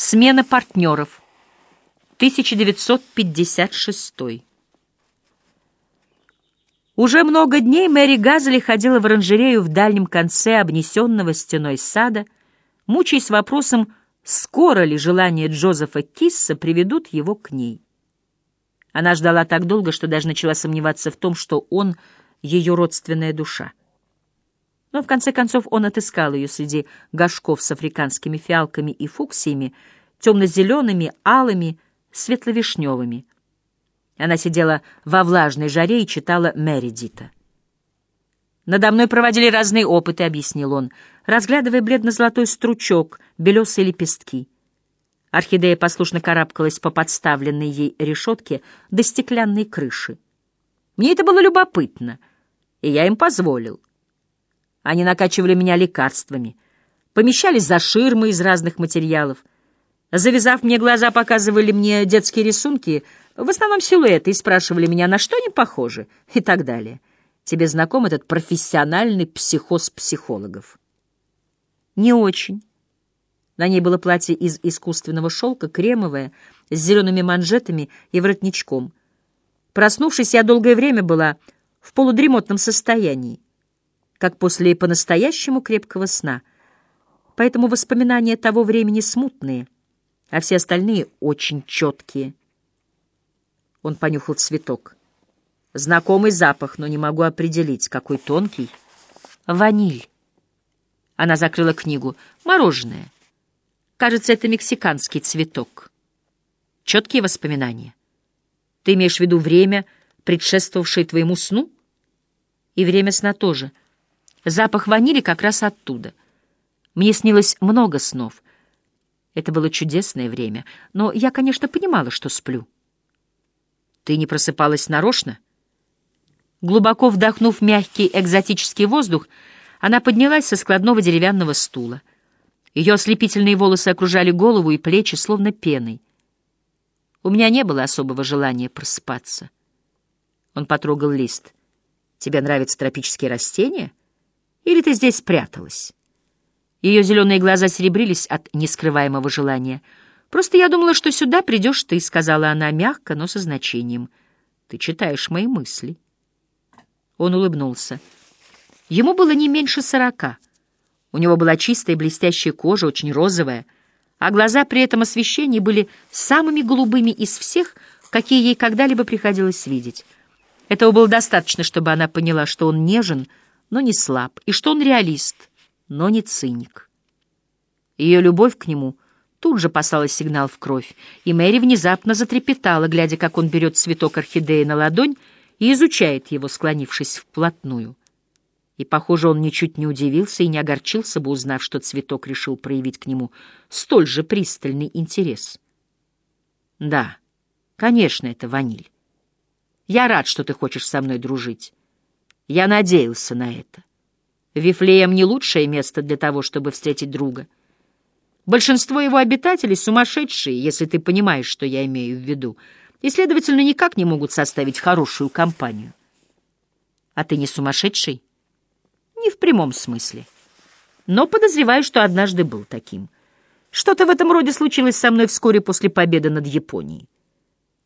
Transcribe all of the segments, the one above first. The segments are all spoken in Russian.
Смена партнеров. 1956. Уже много дней Мэри Газели ходила в оранжерею в дальнем конце обнесенного стеной сада, мучаясь вопросом, скоро ли желания Джозефа Кисса приведут его к ней. Она ждала так долго, что даже начала сомневаться в том, что он — ее родственная душа. Но в конце концов он отыскал ее среди горшков с африканскими фиалками и фуксиями, темно-зелеными, алыми, светло-вишневыми. Она сидела во влажной жаре и читала Мередита. «Надо мной проводили разные опыты», — объяснил он, разглядывая бледно-золотой стручок, белесые лепестки. Орхидея послушно карабкалась по подставленной ей решетке до стеклянной крыши. Мне это было любопытно, и я им позволил. Они накачивали меня лекарствами, помещались за ширмы из разных материалов. Завязав мне глаза, показывали мне детские рисунки, в основном силуэты, и спрашивали меня, на что они похожи, и так далее. Тебе знаком этот профессиональный психоз психологов? Не очень. На ней было платье из искусственного шелка, кремовое, с зелеными манжетами и воротничком. Проснувшись, я долгое время была в полудремотном состоянии как после по-настоящему крепкого сна. Поэтому воспоминания того времени смутные, а все остальные очень четкие. Он понюхал цветок. Знакомый запах, но не могу определить, какой тонкий. Ваниль. Она закрыла книгу. Мороженое. Кажется, это мексиканский цветок. Четкие воспоминания. Ты имеешь в виду время, предшествовавшее твоему сну? И время сна тоже — Запах ванили как раз оттуда. Мне снилось много снов. Это было чудесное время, но я, конечно, понимала, что сплю. Ты не просыпалась нарочно? Глубоко вдохнув мягкий экзотический воздух, она поднялась со складного деревянного стула. Ее ослепительные волосы окружали голову и плечи, словно пеной. У меня не было особого желания просыпаться. Он потрогал лист. «Тебе нравятся тропические растения?» Или ты здесь спряталась?» Ее зеленые глаза серебрились от нескрываемого желания. «Просто я думала, что сюда придешь ты», — сказала она мягко, но со значением. «Ты читаешь мои мысли». Он улыбнулся. Ему было не меньше сорока. У него была чистая блестящая кожа, очень розовая, а глаза при этом освещении были самыми голубыми из всех, какие ей когда-либо приходилось видеть. Этого было достаточно, чтобы она поняла, что он нежен, — но не слаб, и что он реалист, но не циник. Ее любовь к нему тут же послала сигнал в кровь, и Мэри внезапно затрепетала, глядя, как он берет цветок орхидеи на ладонь и изучает его, склонившись вплотную. И, похоже, он ничуть не удивился и не огорчился бы, узнав, что цветок решил проявить к нему столь же пристальный интерес. «Да, конечно, это ваниль. Я рад, что ты хочешь со мной дружить. Я надеялся на это. Вифлеем не лучшее место для того, чтобы встретить друга. Большинство его обитателей сумасшедшие, если ты понимаешь, что я имею в виду, и, следовательно, никак не могут составить хорошую компанию. А ты не сумасшедший? Не в прямом смысле. Но подозреваю, что однажды был таким. Что-то в этом роде случилось со мной вскоре после победы над Японией.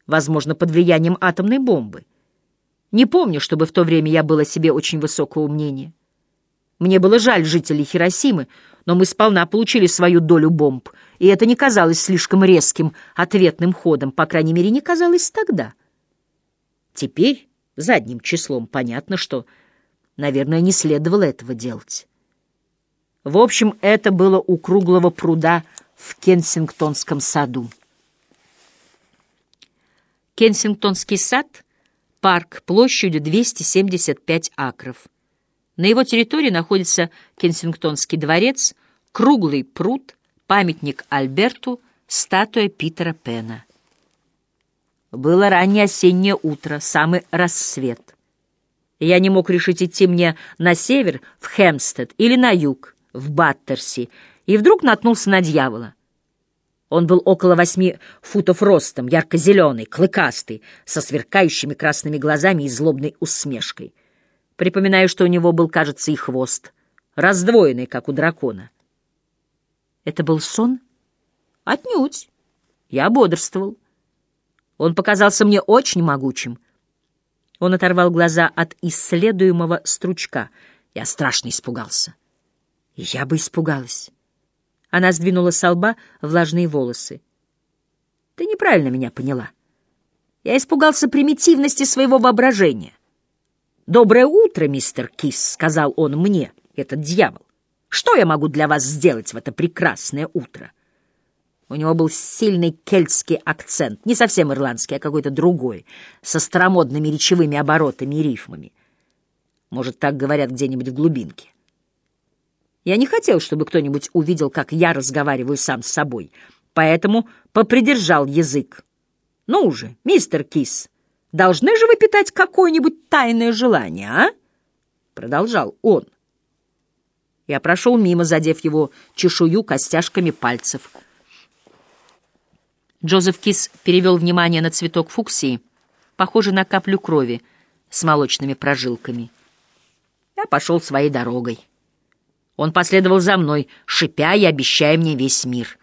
Возможно, под влиянием атомной бомбы. Не помню, чтобы в то время я был о себе очень высокого мнения. Мне было жаль жителей Хиросимы, но мы сполна получили свою долю бомб, и это не казалось слишком резким ответным ходом, по крайней мере, не казалось тогда. Теперь задним числом понятно, что, наверное, не следовало этого делать. В общем, это было у круглого пруда в Кенсингтонском саду. Кенсингтонский сад — парк площадью 275 акров. На его территории находится Кенсингтонский дворец, круглый пруд, памятник Альберту, статуя Питера Пена. Было раннее осеннее утро, самый рассвет. Я не мог решить, идти мне на север, в Хемстед, или на юг, в Баттерси, и вдруг наткнулся на дьявола. Он был около восьми футов ростом, ярко-зеленый, клыкастый, со сверкающими красными глазами и злобной усмешкой. Припоминаю, что у него был, кажется, и хвост, раздвоенный, как у дракона. Это был сон? Отнюдь. Я бодрствовал. Он показался мне очень могучим. Он оторвал глаза от исследуемого стручка. Я страшно испугался. Я бы испугалась. Она сдвинула с лба влажные волосы. Ты неправильно меня поняла. Я испугался примитивности своего воображения. «Доброе утро, мистер Кис», — сказал он мне, этот дьявол. «Что я могу для вас сделать в это прекрасное утро?» У него был сильный кельтский акцент, не совсем ирландский, а какой-то другой, со старомодными речевыми оборотами и рифмами. Может, так говорят где-нибудь в глубинке. Я не хотел, чтобы кто-нибудь увидел, как я разговариваю сам с собой, поэтому попридержал язык. Ну уже, мистер Кис, должны же вы питать какое-нибудь тайное желание, а? Продолжал он. Я прошел мимо, задев его чешую костяшками пальцев — Джозеф Кис перевел внимание на цветок фуксии, похожий на каплю крови с молочными прожилками. Я пошел своей дорогой. Он последовал за мной, шипя и обещая мне весь мир.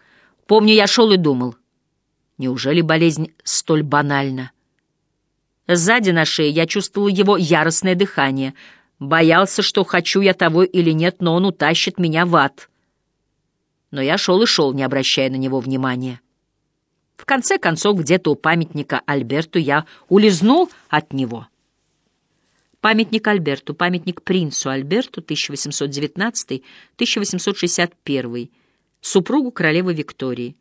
Помню, я шел и думал, неужели болезнь столь банальна? Сзади на шее я чувствовал его яростное дыхание, боялся, что хочу я того или нет, но он утащит меня в ад. Но я шел и шел, не обращая на него внимания. В конце концов, где-то у памятника Альберту я улизнул от него. Памятник Альберту, памятник принцу Альберту 1819-1861, супругу королевы Виктории,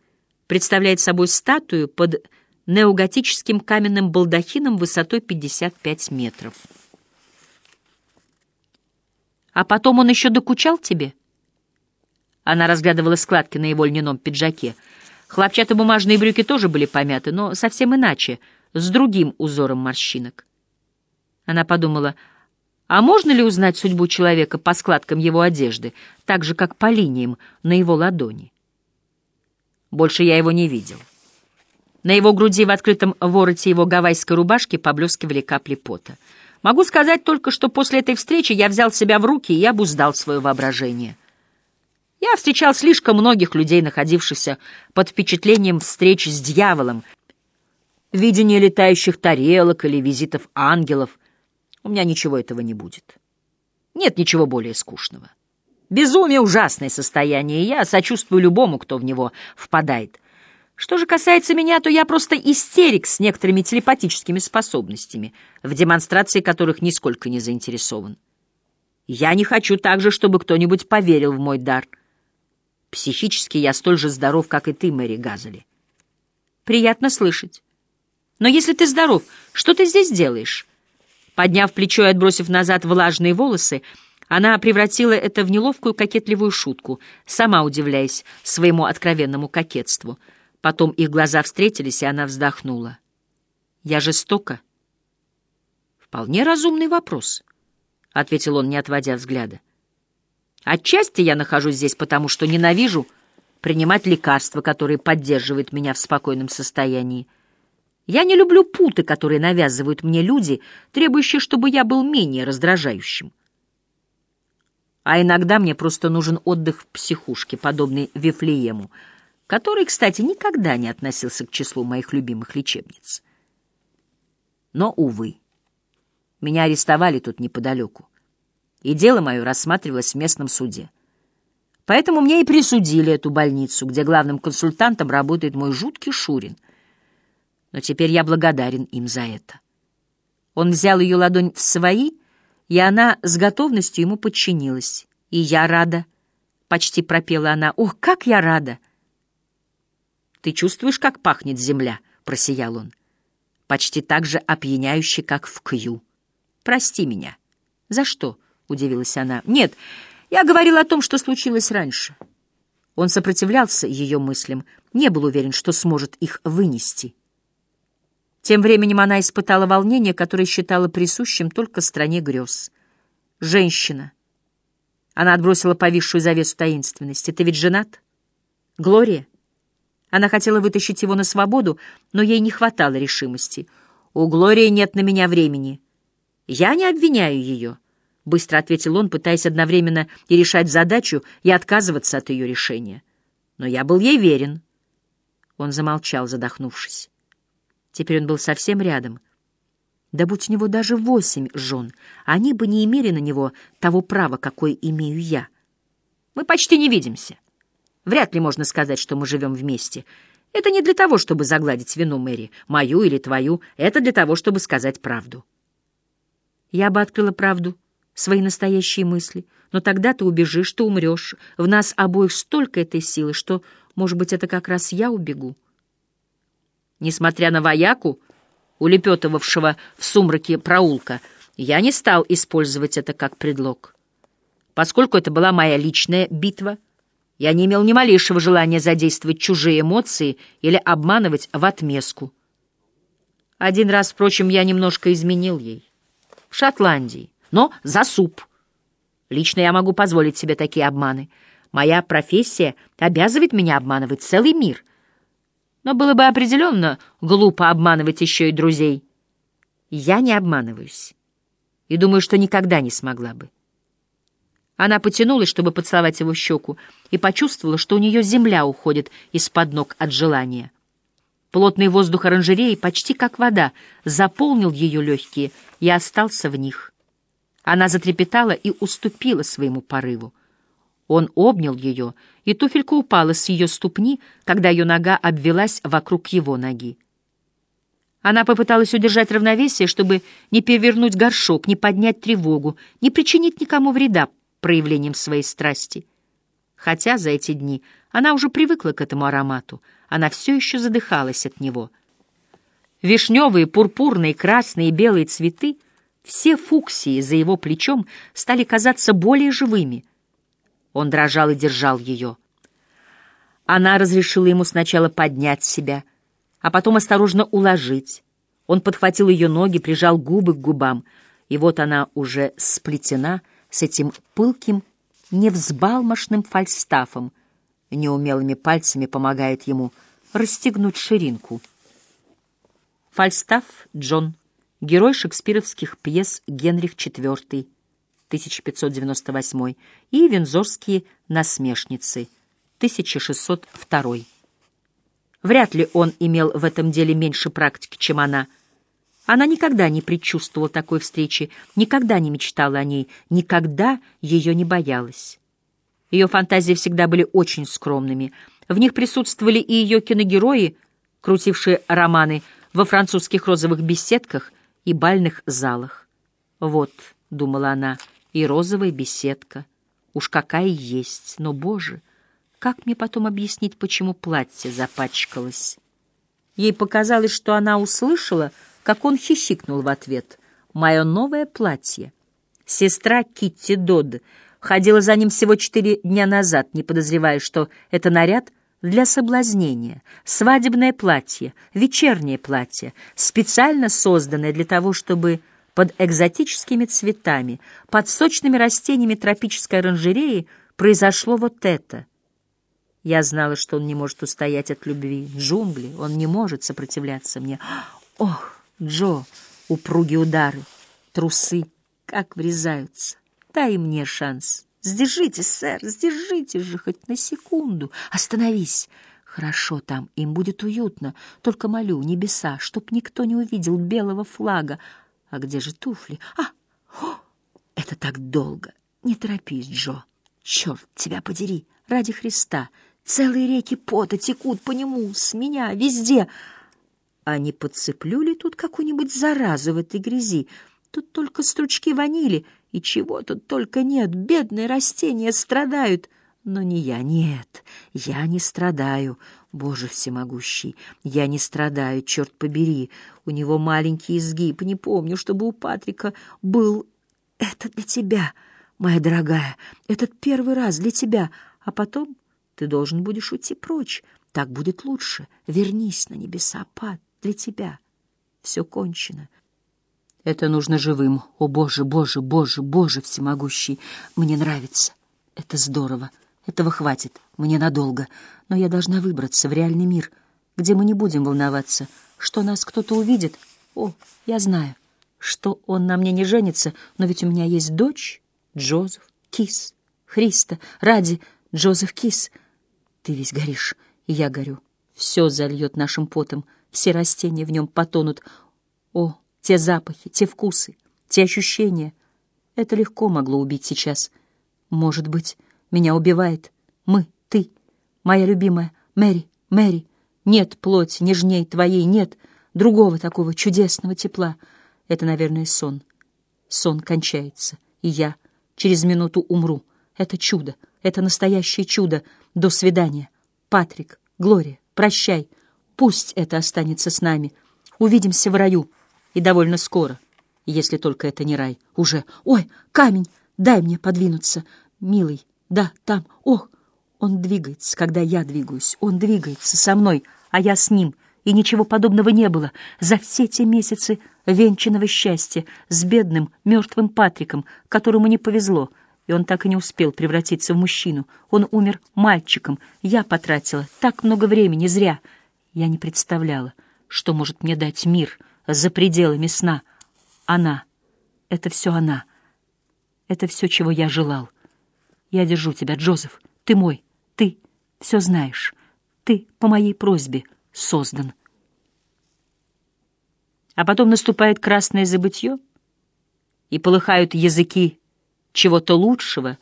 представляет собой статую под неоготическим каменным балдахином высотой 55 метров. «А потом он еще докучал тебе?» Она разглядывала складки на его льняном пиджаке — Хлопчатобумажные брюки тоже были помяты, но совсем иначе, с другим узором морщинок. Она подумала, а можно ли узнать судьбу человека по складкам его одежды, так же, как по линиям на его ладони? Больше я его не видел. На его груди в открытом вороте его гавайской рубашки поблескивали капли пота. Могу сказать только, что после этой встречи я взял себя в руки и обуздал свое воображение. Я встречал слишком многих людей, находившихся под впечатлением встреч с дьяволом, видения летающих тарелок или визитов ангелов. У меня ничего этого не будет. Нет ничего более скучного. Безумие — ужасное состояние, и я сочувствую любому, кто в него впадает. Что же касается меня, то я просто истерик с некоторыми телепатическими способностями, в демонстрации которых нисколько не заинтересован. Я не хочу также, чтобы кто-нибудь поверил в мой дар — Психически я столь же здоров, как и ты, Мэри Газели. Приятно слышать. Но если ты здоров, что ты здесь делаешь? Подняв плечо и отбросив назад влажные волосы, она превратила это в неловкую кокетливую шутку, сама удивляясь своему откровенному кокетству. Потом их глаза встретились, и она вздохнула. «Я жестока?» «Вполне разумный вопрос», — ответил он, не отводя взгляда. Отчасти я нахожусь здесь потому, что ненавижу принимать лекарства, которые поддерживают меня в спокойном состоянии. Я не люблю путы, которые навязывают мне люди, требующие, чтобы я был менее раздражающим. А иногда мне просто нужен отдых в психушке, подобный Вифлеему, который, кстати, никогда не относился к числу моих любимых лечебниц. Но, увы, меня арестовали тут неподалеку и дело мое рассматривалось в местном суде. Поэтому мне и присудили эту больницу, где главным консультантом работает мой жуткий Шурин. Но теперь я благодарен им за это. Он взял ее ладонь в свои, и она с готовностью ему подчинилась. «И я рада», — почти пропела она. «Ох, как я рада!» «Ты чувствуешь, как пахнет земля?» — просиял он. «Почти так же опьяняюще, как в Кью. Прости меня». «За что?» — удивилась она. «Нет, я говорил о том, что случилось раньше». Он сопротивлялся ее мыслям, не был уверен, что сможет их вынести. Тем временем она испытала волнение, которое считала присущим только стране грез. «Женщина». Она отбросила повисшую завесу таинственности. «Ты ведь женат?» «Глория?» Она хотела вытащить его на свободу, но ей не хватало решимости. «У Глории нет на меня времени. Я не обвиняю ее» быстро ответил он, пытаясь одновременно и решать задачу, и отказываться от ее решения. Но я был ей верен. Он замолчал, задохнувшись. Теперь он был совсем рядом. Да будь у него даже восемь жен, они бы не имели на него того права, какое имею я. Мы почти не видимся. Вряд ли можно сказать, что мы живем вместе. Это не для того, чтобы загладить вину Мэри, мою или твою. Это для того, чтобы сказать правду. Я бы открыла правду, свои настоящие мысли, но тогда ты убежишь, ты умрешь. В нас обоих столько этой силы, что, может быть, это как раз я убегу. Несмотря на вояку, улепетывавшего в сумраке проулка, я не стал использовать это как предлог. Поскольку это была моя личная битва, я не имел ни малейшего желания задействовать чужие эмоции или обманывать в отместку. Один раз, впрочем, я немножко изменил ей. В Шотландии, но за суп. Лично я могу позволить себе такие обманы. Моя профессия обязывает меня обманывать целый мир. Но было бы определенно глупо обманывать еще и друзей. Я не обманываюсь. И думаю, что никогда не смогла бы. Она потянулась, чтобы поцеловать его в щеку, и почувствовала, что у нее земля уходит из-под ног от желания. Плотный воздух оранжереи, почти как вода, заполнил ее легкие и остался в них. Она затрепетала и уступила своему порыву. Он обнял ее, и туфелька упала с ее ступни, когда ее нога обвелась вокруг его ноги. Она попыталась удержать равновесие, чтобы не перевернуть горшок, не поднять тревогу, не причинить никому вреда проявлением своей страсти. Хотя за эти дни она уже привыкла к этому аромату, она все еще задыхалась от него. Вишневые, пурпурные, красные и белые цветы, все фуксии за его плечом стали казаться более живыми — он дрожал и держал ее. Она разрешила ему сначала поднять себя, а потом осторожно уложить. Он подхватил ее ноги, прижал губы к губам, и вот она уже сплетена с этим пылким, невзбалмошным фальстафом, неумелыми пальцами помогает ему расстегнуть ширинку. Фальстаф Джон, герой шекспировских пьес Генрих IV, 1598, и «Вензорские насмешницы» 1602. Вряд ли он имел в этом деле меньше практики, чем она. Она никогда не предчувствовала такой встречи, никогда не мечтала о ней, никогда ее не боялась. Ее фантазии всегда были очень скромными. В них присутствовали и ее киногерои, крутившие романы во французских розовых беседках и бальных залах. «Вот», — думала она, — и розовая беседка. Уж какая есть, но, боже, как мне потом объяснить, почему платье запачкалось? Ей показалось, что она услышала, как он хихикнул в ответ. «Мое новое платье». Сестра Китти Додд ходила за ним всего четыре дня назад, не подозревая, что это наряд для соблазнения, свадебное платье, вечернее платье, специально созданное для того, чтобы под экзотическими цветами, под сочными растениями тропической оранжереи произошло вот это. Я знала, что он не может устоять от любви. Джунгли, он не может сопротивляться мне. Ох, Джо, упругие удары, трусы, как врезаются. Дай мне шанс. Сдержите, сэр, сдержите же хоть на секунду. Остановись. Хорошо там, им будет уютно. Только молю, небеса, чтоб никто не увидел белого флага, а где же туфли? А, о, это так долго. Не торопись, Джо. Черт тебя подери, ради Христа. Целые реки пота текут по нему, с меня, везде. А не подцеплю ли тут какую-нибудь заразу в этой грязи? Тут только стручки ванили, и чего тут только нет. Бедные растения страдают. Но не я, нет, я не страдаю. Боже всемогущий, я не страдаю, черт побери. У него маленький изгиб. Не помню, чтобы у Патрика был... Это для тебя, моя дорогая. Этот первый раз для тебя. А потом ты должен будешь уйти прочь. Так будет лучше. Вернись на небеса, Пат, для тебя. Все кончено. Это нужно живым. О, Боже, Боже, Боже, Боже всемогущий. Мне нравится. Это здорово. Этого хватит, мне надолго. Но я должна выбраться в реальный мир, где мы не будем волноваться, что нас кто-то увидит. О, я знаю, что он на мне не женится, но ведь у меня есть дочь, Джозеф Кис. Христа, ради Джозеф Кис. Ты весь горишь, и я горю. Все зальет нашим потом, все растения в нем потонут. О, те запахи, те вкусы, те ощущения. Это легко могло убить сейчас. Может быть, меня убивает. Мы, ты, моя любимая, Мэри, Мэри. Нет плоть нежней твоей, нет другого такого чудесного тепла. Это, наверное, сон. Сон кончается, и я через минуту умру. Это чудо, это настоящее чудо. До свидания. Патрик, Глория, прощай. Пусть это останется с нами. Увидимся в раю. И довольно скоро, если только это не рай. Уже. Ой, камень! Дай мне подвинуться. Милый, да, там. Ох! Он двигается, когда я двигаюсь. Он двигается со мной, а я с ним. И ничего подобного не было за все те месяцы венчанного счастья с бедным мертвым Патриком, которому не повезло, и он так и не успел превратиться в мужчину. Он умер мальчиком. Я потратила так много времени зря. Я не представляла, что может мне дать мир за пределами сна. Она. Это все она. Это все, чего я желал. Я держу тебя, Джозеф. Ты мой. Ты все знаешь. Ты по моей просьбе создан. А потом наступает красное забытье, и полыхают языки чего-то лучшего,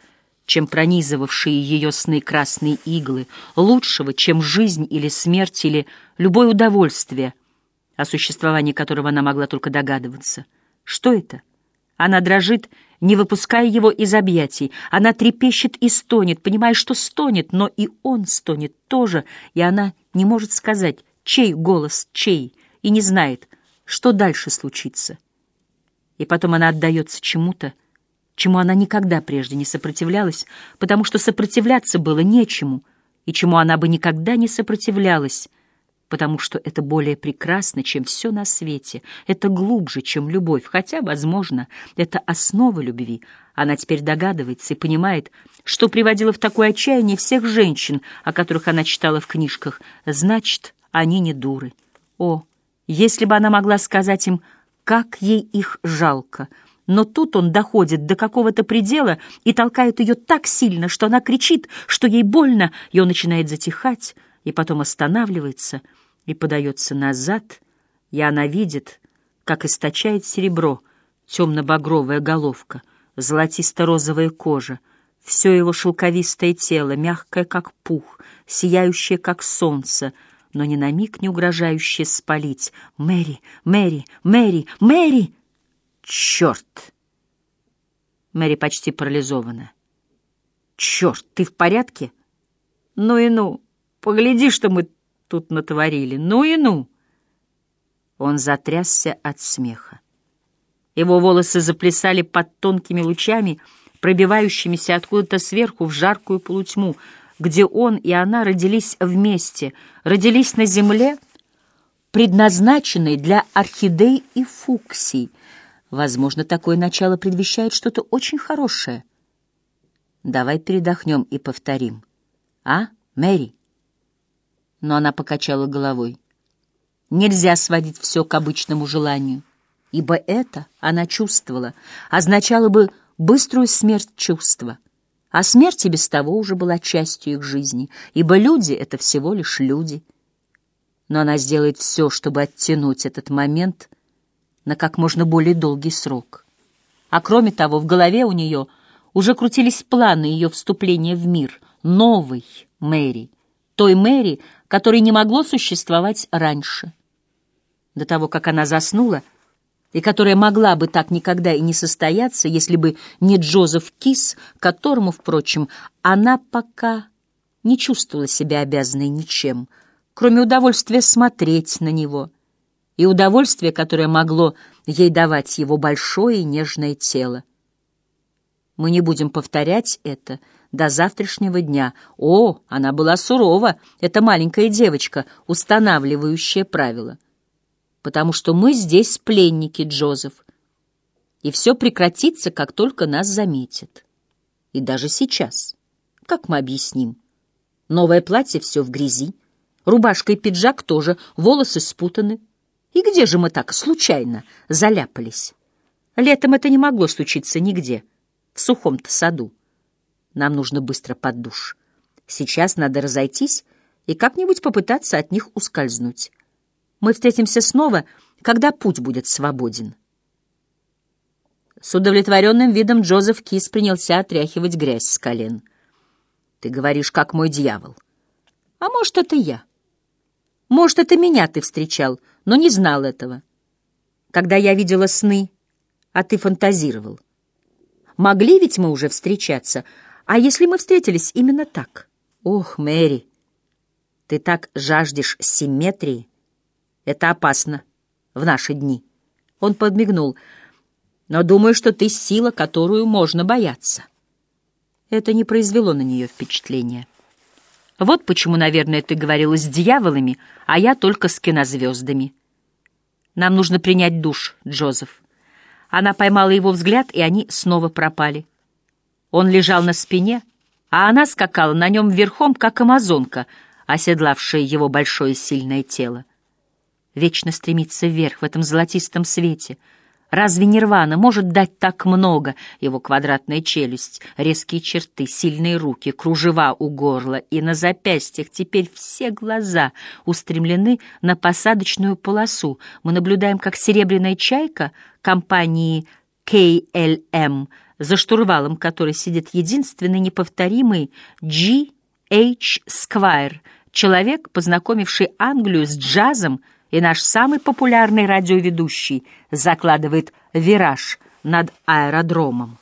чем пронизывавшие ее сны красные иглы, лучшего, чем жизнь или смерть или любое удовольствие, о существовании которого она могла только догадываться. Что это? Она дрожит, не выпуская его из объятий. Она трепещет и стонет, понимая, что стонет, но и он стонет тоже, и она не может сказать, чей голос чей, и не знает, что дальше случится. И потом она отдается чему-то, чему она никогда прежде не сопротивлялась, потому что сопротивляться было нечему, и чему она бы никогда не сопротивлялась, потому что это более прекрасно, чем все на свете, это глубже, чем любовь, хотя, возможно, это основа любви. Она теперь догадывается и понимает, что приводило в такое отчаяние всех женщин, о которых она читала в книжках. Значит, они не дуры. О, если бы она могла сказать им, как ей их жалко. Но тут он доходит до какого-то предела и толкает ее так сильно, что она кричит, что ей больно, и он начинает затихать, и потом останавливается и подается назад, и она видит, как источает серебро, темно-багровая головка, золотисто-розовая кожа, все его шелковистое тело, мягкое, как пух, сияющее, как солнце, но ни на миг не угрожающее спалить. «Мэри! Мэри! Мэри! Мэри!» «Черт!» Мэри почти парализована. «Черт, ты в порядке?» «Ну и ну! Погляди, что мы тут натворили! Ну и ну!» Он затрясся от смеха. Его волосы заплясали под тонкими лучами, пробивающимися откуда-то сверху в жаркую полутьму, где он и она родились вместе, родились на земле, предназначенной для орхидей и фуксий. Возможно, такое начало предвещает что-то очень хорошее. Давай передохнем и повторим. А, Мэри? Но она покачала головой. Нельзя сводить все к обычному желанию, ибо это, она чувствовала, означало бы быструю смерть чувства — а смерть и без того уже была частью их жизни, ибо люди — это всего лишь люди. Но она сделает все, чтобы оттянуть этот момент на как можно более долгий срок. А кроме того, в голове у нее уже крутились планы ее вступления в мир, новой Мэри, той Мэри, которой не могло существовать раньше. До того, как она заснула — и которая могла бы так никогда и не состояться, если бы не Джозеф Кис, которому, впрочем, она пока не чувствовала себя обязанной ничем, кроме удовольствия смотреть на него и удовольствия, которое могло ей давать его большое и нежное тело. Мы не будем повторять это до завтрашнего дня. О, она была сурова, эта маленькая девочка, устанавливающая правила потому что мы здесь пленники, Джозеф. И все прекратится, как только нас заметят. И даже сейчас. Как мы объясним? Новое платье все в грязи, рубашка и пиджак тоже, волосы спутаны. И где же мы так случайно заляпались? Летом это не могло случиться нигде, в сухом-то саду. Нам нужно быстро под душ. Сейчас надо разойтись и как-нибудь попытаться от них ускользнуть. Мы встретимся снова, когда путь будет свободен. С удовлетворенным видом Джозеф Кис принялся отряхивать грязь с колен. «Ты говоришь, как мой дьявол. А может, это я. Может, это меня ты встречал, но не знал этого. Когда я видела сны, а ты фантазировал. Могли ведь мы уже встречаться, а если мы встретились именно так? Ох, Мэри, ты так жаждешь симметрии. Это опасно в наши дни. Он подмигнул — но думаю, что ты сила, которую можно бояться. Это не произвело на нее впечатления. Вот почему, наверное, ты говорила с дьяволами, а я только с кинозвездами. Нам нужно принять душ, Джозеф. Она поймала его взгляд, и они снова пропали. Он лежал на спине, а она скакала на нем верхом, как амазонка, оседлавшая его большое сильное тело. Вечно стремится вверх в этом золотистом свете — Разве Нирвана может дать так много? Его квадратная челюсть, резкие черты, сильные руки, кружева у горла и на запястьях теперь все глаза устремлены на посадочную полосу. Мы наблюдаем, как серебряная чайка компании KLM, за штурвалом которой сидит единственный неповторимый G. H. Сквайр, человек, познакомивший Англию с джазом, и наш самый популярный радиоведущий закладывает вираж над аэродромом.